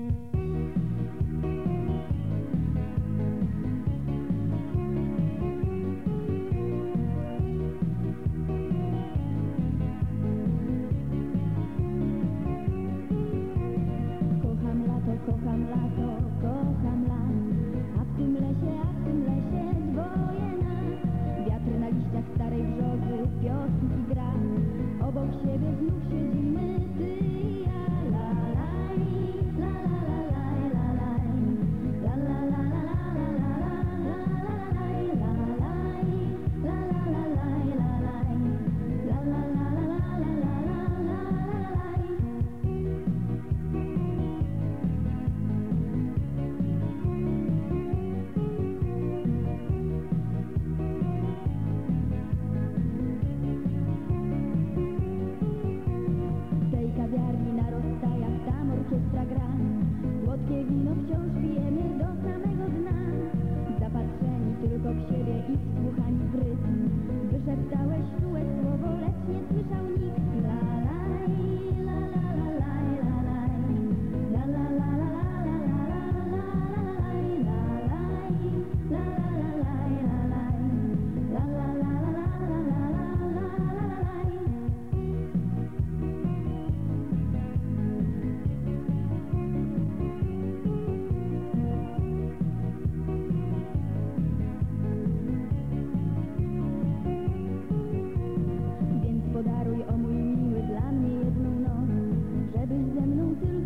Mm-hmm.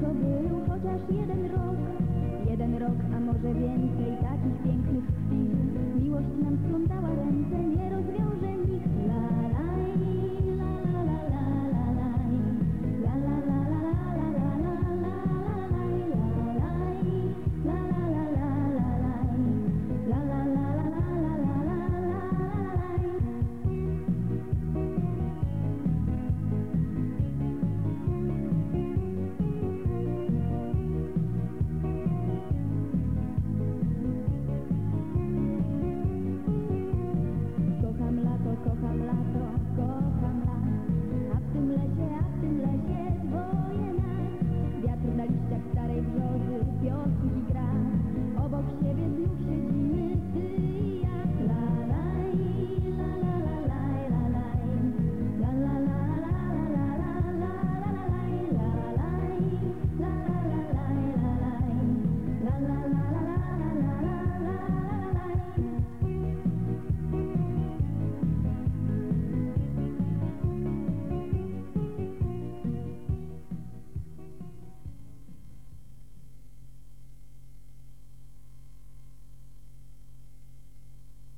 to był chociaż jeden rok. Jeden rok, a może więcej takich pięknych chwil. detectaré.